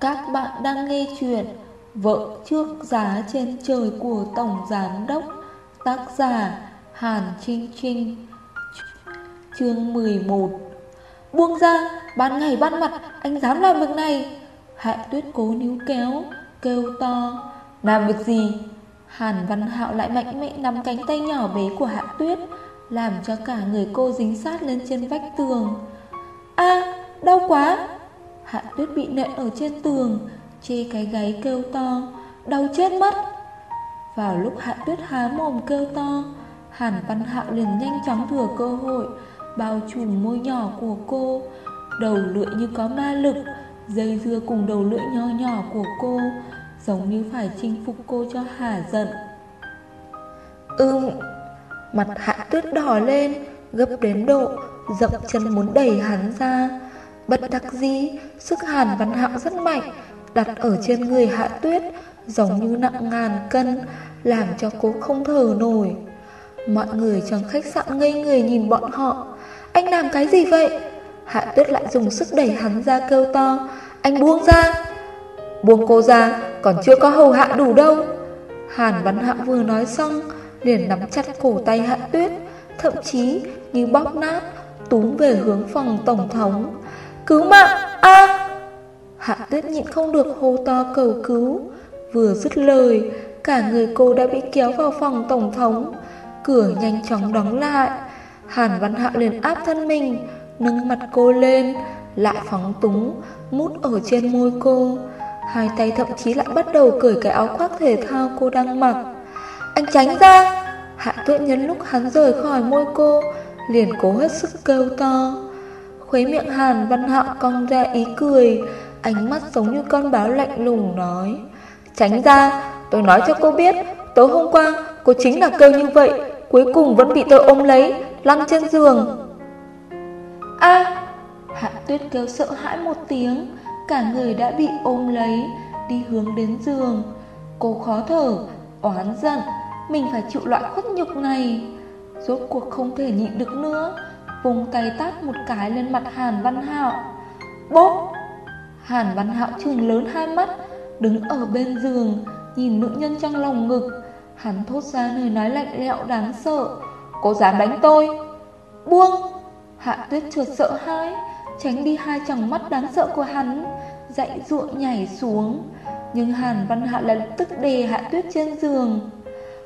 Các bạn đang nghe chuyện Vợ trước giá trên trời của Tổng Giám Đốc Tác giả Hàn Trinh Trinh Chương 11 Buông ra, ban ngày ban mặt Anh dám làm việc này. Hạ tuyết cố níu kéo Kêu to Làm việc gì? Hàn Văn Hạo lại mạnh mẽ nắm cánh tay nhỏ bé của Hạ tuyết Làm cho cả người cô dính sát lên trên vách tường. A đau quá! Hạ tuyết bị nện ở trên tường Chê cái gáy kêu to Đau chết mất. Vào lúc hạ tuyết há mồm kêu to Hàn Văn Hạo liền nhanh chóng thừa cơ hội Bao trùm môi nhỏ của cô. Đầu lưỡi như có ma lực Dây dưa cùng đầu lưỡi nho nhỏ của cô Giống như phải chinh phục cô cho hả giận. Ưm, Mặt hạ tuyết đỏ lên Gấp đến độ Dậm chân muốn đẩy hắn ra. Bất đắc dĩ, Sức hàn văn hạo rất mạnh, Đặt ở trên người hạ tuyết, Giống như nặng ngàn cân, Làm cho cô không thở nổi. Mọi người trong khách sạn ngây người nhìn bọn họ. Anh làm cái gì vậy? Hạ tuyết lại dùng sức đẩy hắn ra kêu to. Anh buông ra. Buông cô ra, còn chưa có hầu hạ đủ đâu. Hàn Văn Hạo vừa nói xong, Liền nắm chặt cổ tay Hạ Tuyết, Thậm chí như bóp nát, Túm về hướng phòng tổng thống. Cứu mạng. A. Hạ Tuyết nhịn không được hô to cầu cứu. Vừa dứt lời, Cả người cô đã bị kéo vào phòng tổng thống. Cửa nhanh chóng đóng lại. Hàn Văn hạ liền áp thân mình, Nâng mặt cô lên, Lại phóng túng, Mút ở trên môi cô. Hai tay thậm chí lại bắt đầu cởi cái áo khoác thể thao cô đang mặc. Anh tránh ra. Hạ tuyết nhấn lúc hắn rời khỏi môi cô, Liền cố hết sức kêu to. Khuấy miệng Hàn Văn Hạo cong ra ý cười, Ánh mắt giống như con báo lạnh lùng nói, Tránh ra, Tôi nói cho cô biết, Tối hôm qua cô chính là kêu như vậy, Cuối cùng vẫn bị tôi ôm lấy, Lăn trên giường. A, Hạ tuyết kêu sợ hãi một tiếng, Cả người đã bị ôm lấy, Đi hướng đến giường. Cô khó thở, Oán giận, Mình phải chịu loại khuất nhục này, Rốt cuộc không thể nhịn được nữa. Vùng tay tát một cái lên mặt Hàn Văn Hạo. Bốp! Hàn Văn Hạo trừng lớn hai mắt, Đứng ở bên giường, Nhìn nữ nhân trong lòng ngực. Hắn thốt ra lời nói lạnh lẽo đáng sợ. Cô dám đánh tôi? Buông! Hạ tuyết trượt sợ hãi, Tránh đi hai tròng mắt đáng sợ của hắn Dạy ruộng nhảy xuống. Nhưng Hàn Văn Hạ lập tức đè Hạ tuyết trên giường.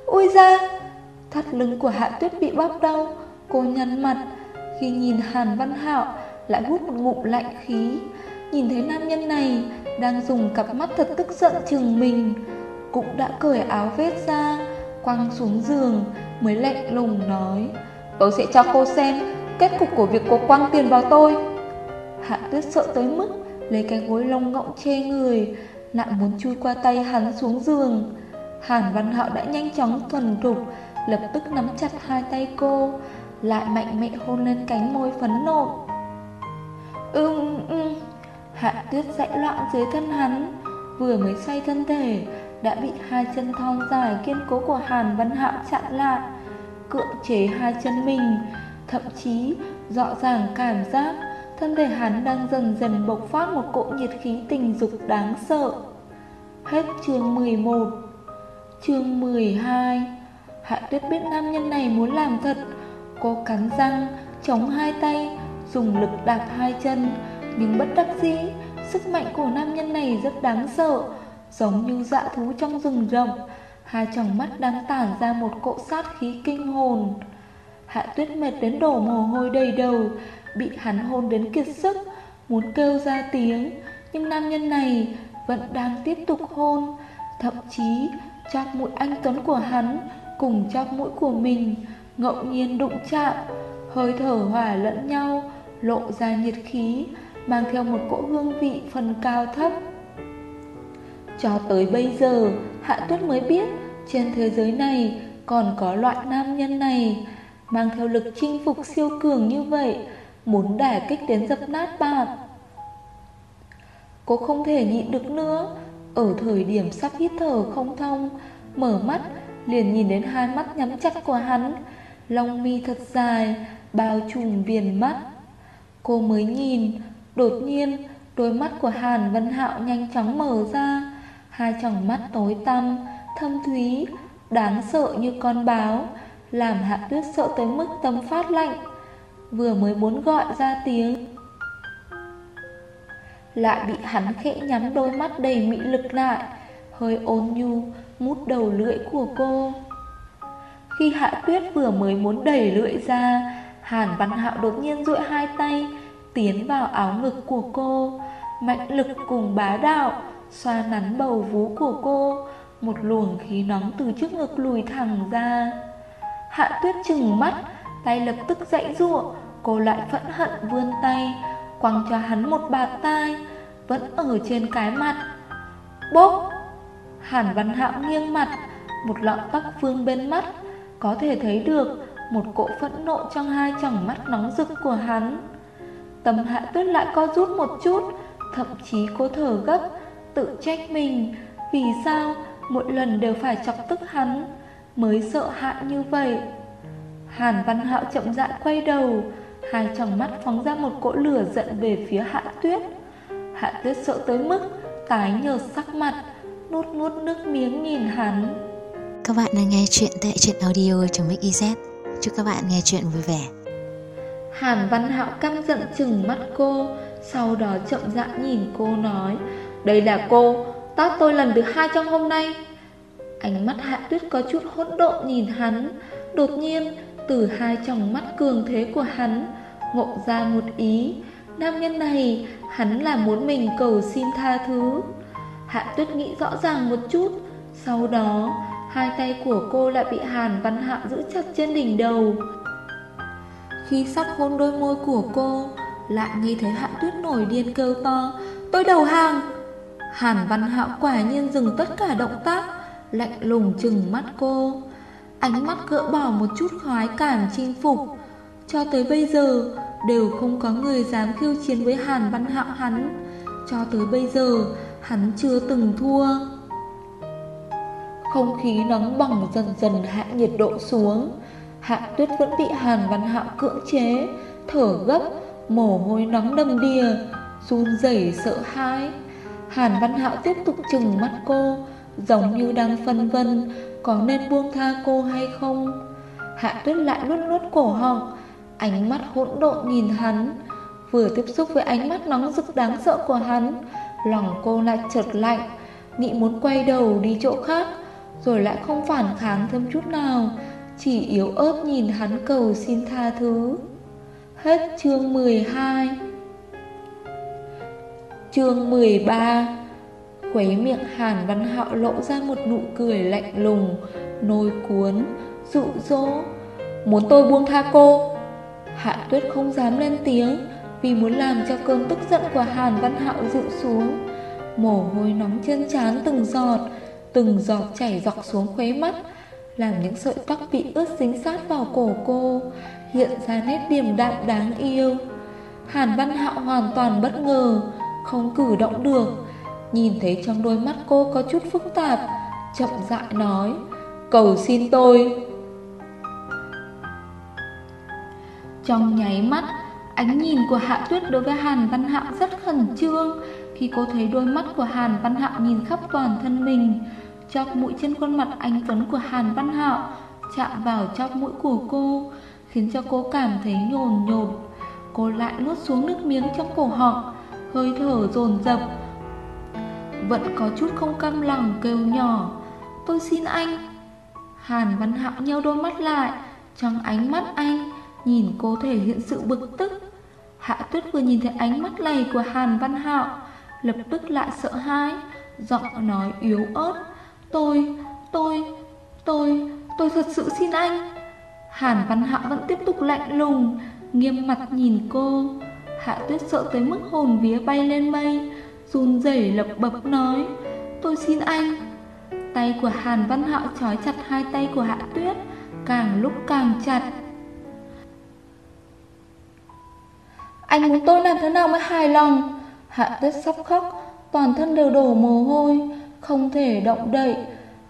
Ui ra Thắt lưng của Hạ tuyết bị bóp đau, Cô nhăn mặt khi nhìn Hàn Văn Hạo Lại hút một ngụm lạnh khí. Nhìn thấy nam nhân này Đang dùng cặp mắt thật tức giận chừng mình, Cũng đã cởi áo vết ra, Quăng xuống giường, Mới lạnh lùng nói, Tôi sẽ cho cô xem Kết cục của việc cô quăng tiền vào tôi. Hạ tuyết sợ tới mức Lấy cái gối lông ngỗng che người, Lại muốn chui qua tay hắn xuống giường. Hàn Văn Hạo đã nhanh chóng thuần thục, Lập tức nắm chặt hai tay cô lại mạnh mẽ hôn lên cánh môi phấn nộn. Ưm ưm, Hạ tuyết dãy loạn dưới thân hắn, Vừa mới xoay thân thể, Đã bị hai chân thon dài kiên cố của Hàn Văn Hạo chặn lại, Cưỡng chế hai chân mình. Thậm chí, rõ ràng cảm giác Thân thể hắn đang dần dần bộc phát một cỗ nhiệt khí tình dục đáng sợ. Hết chương 11 Chương 12 Hạ tuyết biết nam nhân này muốn làm thật. Cô cắn răng, Chống hai tay, Dùng lực đạp hai chân. Nhưng bất đắc dĩ, Sức mạnh của nam nhân này rất đáng sợ, Giống như dạ thú trong rừng rộng Hai tròng mắt đang tản ra một cỗ sát khí kinh hồn. Hạ tuyết mệt đến đổ mồ hôi đầy đầu, Bị hắn hôn đến kiệt sức, Muốn kêu ra tiếng. Nhưng nam nhân này vẫn đang tiếp tục hôn, Thậm chí chóp mũi anh Tuấn của hắn Cùng chóp mũi của mình. Ngẫu nhiên đụng chạm, Hơi thở hòa lẫn nhau, Lộ ra nhiệt khí, Mang theo một cỗ hương vị phần cao thấp. Cho tới bây giờ, Hạ Tuyết mới biết Trên thế giới này Còn có loại nam nhân này, Mang theo lực chinh phục siêu cường như vậy, Muốn đả kích đến dập nát bạn Cô không thể nhịn được nữa. Ở thời điểm sắp hít thở không thông, Mở mắt, liền nhìn đến hai mắt nhắm chặt của hắn. Lông mi thật dài Bao trùm viền mắt. Cô mới nhìn Đột nhiên Đôi mắt của Hàn Vân Hạo nhanh chóng mở ra. Hai tròng mắt tối tăm, thâm thúy, đáng sợ như con báo Làm hạ tuyết sợ tới mức tâm phát lạnh. Vừa mới muốn gọi ra tiếng Lại bị hắn khẽ nhắm đôi mắt đầy mị lực lại. Hơi ôn nhu, mút đầu lưỡi của cô. Khi hạ tuyết vừa mới muốn đẩy lưỡi ra, Hàn Văn Hạo đột nhiên duỗi hai tay, Tiến vào áo ngực của cô. Mạnh lực cùng bá đạo, Xoa nắn bầu vú của cô, Một luồng khí nóng từ trước ngực lùi thẳng ra. Hạ tuyết chừng mắt, Tay lập tức dãy ruộng, Cô lại phẫn hận vươn tay, Quăng cho hắn một bạt tai, Vẫn ở trên cái mặt. Bốp! Hàn Văn Hạo nghiêng mặt, Một lọn tóc vương bên mắt có thể thấy được Một cỗ phẫn nộ trong hai tròng mắt nóng rực của hắn. Tâm hạ tuyết lại co rút một chút, Thậm chí cô thở gấp, Tự trách mình, Vì sao mỗi lần đều phải chọc tức hắn, Mới sợ hãi như vậy. Hàn Văn Hạo chậm rãi quay đầu, Hai tròng mắt phóng ra một cỗ lửa giận về phía Hạ Tuyết. Hạ Tuyết sợ tới mức Tái nhợt sắc mặt, Nuốt nuốt nước miếng nhìn hắn. Các bạn đang nghe chuyện tại truyện audio trong Mix EZ Chúc các bạn nghe chuyện vui vẻ. Hàn Văn Hạo căm giận chừng mắt cô, Sau đó chậm rãi nhìn cô nói, Đây là cô Tát tôi lần thứ hai trong hôm nay. Ánh mắt Hạ Tuyết có chút hỗn độn nhìn hắn. Đột nhiên, từ hai tròng mắt cường thế của hắn, Ngộ ra một ý. Nam nhân này, Hắn là muốn mình cầu xin tha thứ. Hạ Tuyết nghĩ rõ ràng một chút, Sau đó Hai tay của cô lại bị Hàn Văn Hạo giữ chặt trên đỉnh đầu. Khi sắp hôn đôi môi của cô, Lại nghe thấy Hạ Tuyết nổi điên kêu to, Tôi đầu hàng! Hàn Văn Hạo quả nhiên dừng tất cả động tác, Lạnh lùng chừng mắt cô. Ánh mắt gỡ bỏ một chút khoái cảm chinh phục. Cho tới bây giờ, Đều không có người dám khiêu chiến với Hàn Văn Hạo hắn. Cho tới bây giờ, Hắn chưa từng thua. Không khí nóng bỏng dần dần hạ nhiệt độ xuống. Hạ tuyết vẫn bị Hàn Văn Hạo cưỡng chế, Thở gấp, Mồ hôi nóng đầm đìa, Run rẩy sợ hãi. Hàn Văn Hạo tiếp tục chừng mắt cô, Giống như đang phân vân Có nên buông tha cô hay không. Hạ tuyết lại nuốt nuốt cổ họng, Ánh mắt hỗn độn nhìn hắn. Vừa tiếp xúc với ánh mắt nóng rực đáng sợ của hắn, Lòng cô lại chợt lạnh, Nghĩ muốn quay đầu đi chỗ khác. Rồi lại không phản kháng thêm chút nào, Chỉ yếu ớt nhìn hắn cầu xin tha thứ. Hết chương 12 Chương 13 Khuấy miệng Hàn Văn Hạo lộ ra một nụ cười lạnh lùng, Nôi cuốn, Dụ dỗ. Muốn tôi buông tha cô? Hạ tuyết không dám lên tiếng, Vì muốn làm cho cơn tức giận của Hàn Văn Hạo dịu xuống. Mồ hôi nóng trên trán từng giọt Từng giọt chảy dọc xuống khóe mắt, Làm những sợi tóc bị ướt dính sát vào cổ cô Hiện ra nét điềm đạm đáng yêu. Hàn Văn Hạo hoàn toàn bất ngờ, Không cử động được. Nhìn thấy trong đôi mắt cô có chút phức tạp, Chậm rãi nói, Cầu xin tôi. Trong nháy mắt, Ánh nhìn của Hạ Tuyết đối với Hàn Văn Hạo rất khẩn trương. Khi cô thấy đôi mắt của Hàn Văn Hạo nhìn khắp toàn thân mình chọc mũi trên khuôn mặt anh Tuấn của Hàn Văn Hạo, Chạm vào chọc mũi của cô, Khiến cho cô cảm thấy nhồn nhột. Cô lại nuốt xuống nước miếng trong cổ họng, Hơi thở dồn dập. Vẫn có chút không cam lòng kêu nhỏ, Tôi xin anh. Hàn Văn Hạo nheo đôi mắt lại, Trong ánh mắt anh Nhìn cô thể hiện sự bực tức. Hạ tuyết vừa nhìn thấy ánh mắt này của Hàn Văn Hạo Lập tức lại sợ hãi Giọng nói yếu ớt Tôi, tôi, tôi, tôi thật sự xin anh. Hàn Văn Hạo vẫn tiếp tục lạnh lùng Nghiêm mặt nhìn cô. Hạ tuyết sợ tới mức hồn vía bay lên mây Run rẩy lập bập nói Tôi xin anh. Tay của Hàn Văn Hạo trói chặt hai tay của Hạ Tuyết Càng lúc càng chặt. Anh muốn tôi làm thế nào mới hài lòng? Hạ tuyết sắp khóc, Toàn thân đều đổ mồ hôi, Không thể động đậy.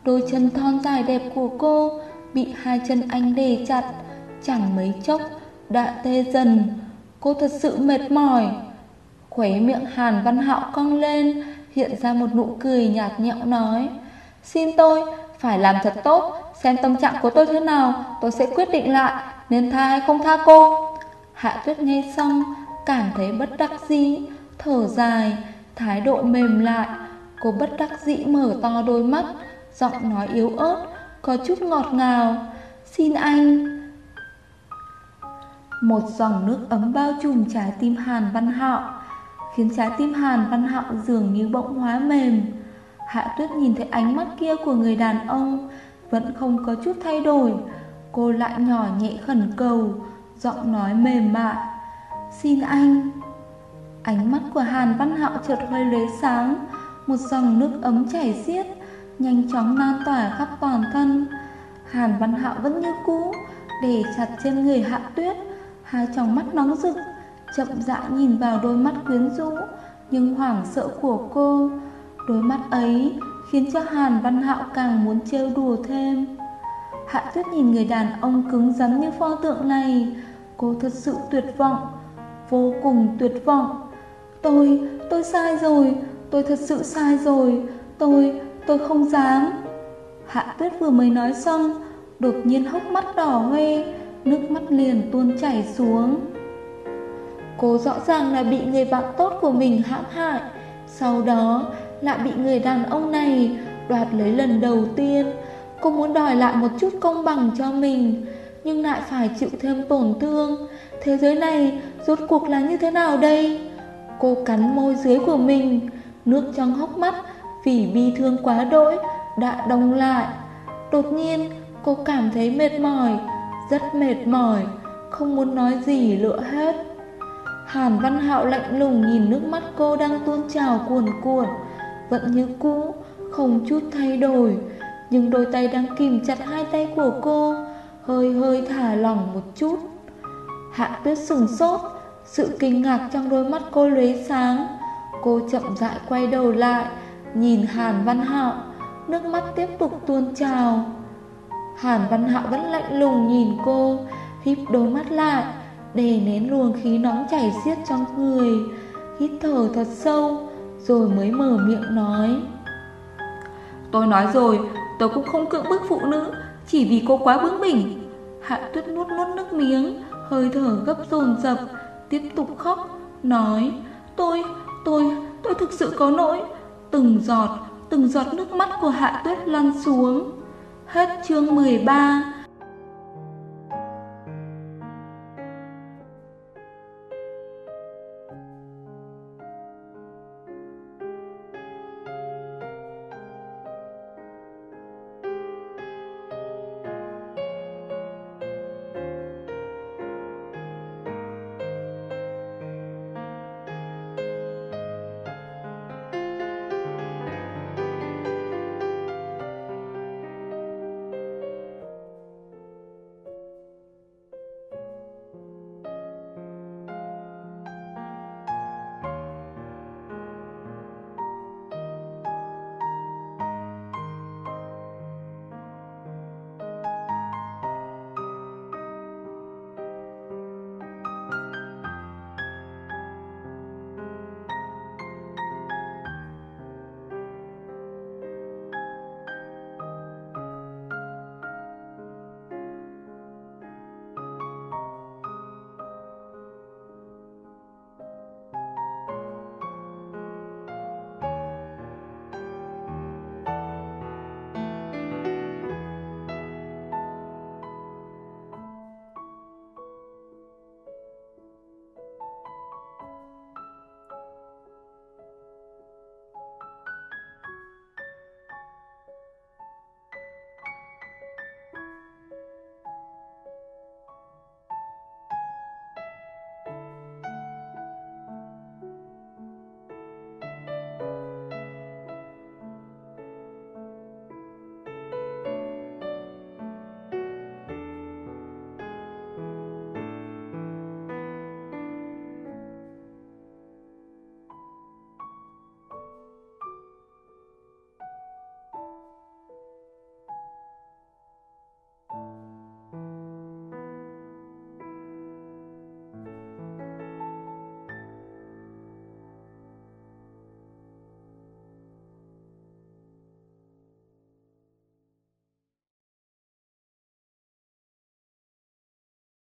Đôi chân thon dài đẹp của cô Bị hai chân anh đè chặt, Chẳng mấy chốc đã tê dần. Cô thật sự mệt mỏi. Khuấy miệng Hàn Văn Hạo cong lên, Hiện ra một nụ cười nhạt nhẽo nói, Xin tôi phải làm thật tốt, Xem tâm trạng của tôi thế nào, Tôi sẽ quyết định lại, Nên tha hay không tha cô? Hạ tuyết nghe xong, Cảm thấy bất đắc dĩ Thở dài, Thái độ mềm lại. Cô bất đắc dĩ mở to đôi mắt, Giọng nói yếu ớt, Có chút ngọt ngào. Xin anh. Một dòng nước ấm bao trùm trái tim Hàn Văn Hạo, Khiến trái tim Hàn Văn Hạo dường như bỗng hóa mềm. Hạ tuyết nhìn thấy ánh mắt kia của người đàn ông, Vẫn không có chút thay đổi. Cô lại nhỏ nhẹ khẩn cầu, Giọng nói mềm mại. Xin anh. Ánh mắt của Hàn Văn Hạo chợt hơi lóe sáng. Một dòng nước ấm chảy xiết, Nhanh chóng lan tỏa khắp toàn thân. Hàn Văn Hạo vẫn như cũ, Để chặt trên người Hạ Tuyết. Hai tròng mắt nóng rực, Chậm rãi nhìn vào đôi mắt quyến rũ, Nhưng hoảng sợ của cô. Đôi mắt ấy khiến cho Hàn Văn Hạo càng muốn trêu đùa thêm. Hạ Tuyết nhìn người đàn ông cứng rắn như pho tượng này. Cô thật sự tuyệt vọng, Vô cùng tuyệt vọng. Tôi, tôi sai rồi Tôi thật sự sai rồi. Tôi, tôi không dám. Hạ Tuyết vừa mới nói xong Đột nhiên hốc mắt đỏ hoe Nước mắt liền tuôn chảy xuống. Cô rõ ràng là bị người bạn tốt của mình hãm hại. Sau đó lại bị người đàn ông này đoạt lấy lần đầu tiên. Cô muốn đòi lại một chút công bằng cho mình Nhưng lại phải chịu thêm tổn thương. Thế giới này rốt cuộc là như thế nào đây? Cô cắn môi dưới của mình. Nước trong hốc mắt vì bi thương quá đỗi, đã đông lại. Đột nhiên, cô cảm thấy mệt mỏi, Rất mệt mỏi, Không muốn nói gì lựa hết. Hàn Văn Hạo lạnh lùng nhìn nước mắt cô đang tuôn trào cuồn cuộn, Vẫn như cũ, Không chút thay đổi. Nhưng đôi tay đang kìm chặt hai tay của cô, Hơi hơi thả lỏng một chút. Hạ tuyết sừng sốt sự kinh ngạc trong đôi mắt cô lóe sáng. Cô chậm rãi quay đầu lại, Nhìn Hàn Văn Hạo. Nước mắt tiếp tục tuôn trào. Hàn Văn Hạo vẫn lạnh lùng nhìn cô, Híp đôi mắt lại Để nén luồng khí nóng chảy xiết trong người. Hít thở thật sâu, Rồi mới mở miệng nói. Tôi nói rồi Tôi cũng không cưỡng bức phụ nữ, Chỉ vì cô quá bướng bỉnh. Hạ tuyết nuốt nuốt nước miếng, Hơi thở gấp dồn dập Tiếp tục khóc Nói Tôi, tôi, tôi thực sự có lỗi Từng giọt, từng giọt nước mắt của Hạ Tuyết lăn xuống. Hết chương 13